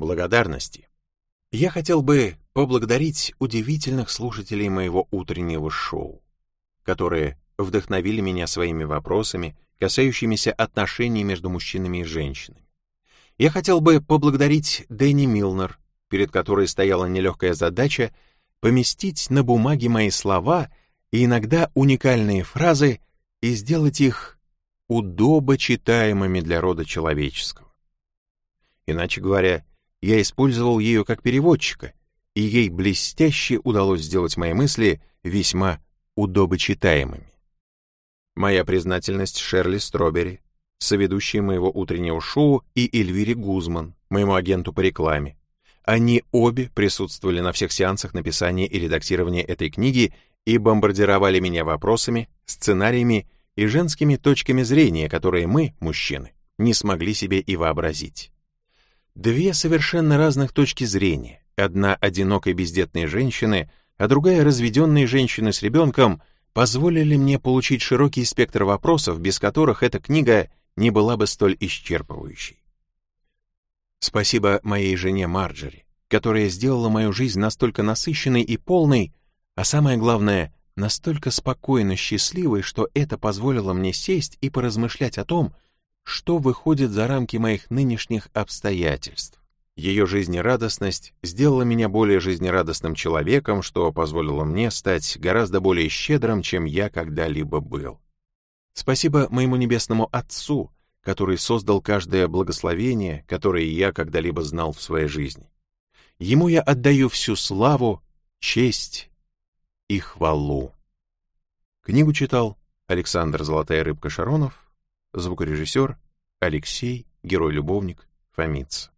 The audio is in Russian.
благодарности. Я хотел бы поблагодарить удивительных слушателей моего утреннего шоу, которые вдохновили меня своими вопросами, касающимися отношений между мужчинами и женщинами. Я хотел бы поблагодарить Дэнни Милнер, перед которой стояла нелегкая задача поместить на бумаге мои слова и иногда уникальные фразы и сделать их удобочитаемыми для рода человеческого. Иначе говоря, я использовал ее как переводчика, и ей блестяще удалось сделать мои мысли весьма удобочитаемыми. Моя признательность Шерли Стробери, соведущей моего утреннего шоу, и Эльвире Гузман, моему агенту по рекламе. Они обе присутствовали на всех сеансах написания и редактирования этой книги и бомбардировали меня вопросами, сценариями и женскими точками зрения, которые мы, мужчины, не смогли себе и вообразить. Две совершенно разных точки зрения, одна одинокой бездетной женщины, а другая разведенной женщины с ребенком, позволили мне получить широкий спектр вопросов, без которых эта книга не была бы столь исчерпывающей. Спасибо моей жене Марджери, которая сделала мою жизнь настолько насыщенной и полной, а самое главное, настолько спокойно счастливой, что это позволило мне сесть и поразмышлять о том, что выходит за рамки моих нынешних обстоятельств. Ее жизнерадостность сделала меня более жизнерадостным человеком, что позволило мне стать гораздо более щедрым, чем я когда-либо был. Спасибо моему небесному Отцу, который создал каждое благословение, которое я когда-либо знал в своей жизни. Ему я отдаю всю славу, честь и хвалу. Книгу читал Александр Золотая Рыбка Шаронов, звукорежиссер Алексей, герой-любовник Фомиц.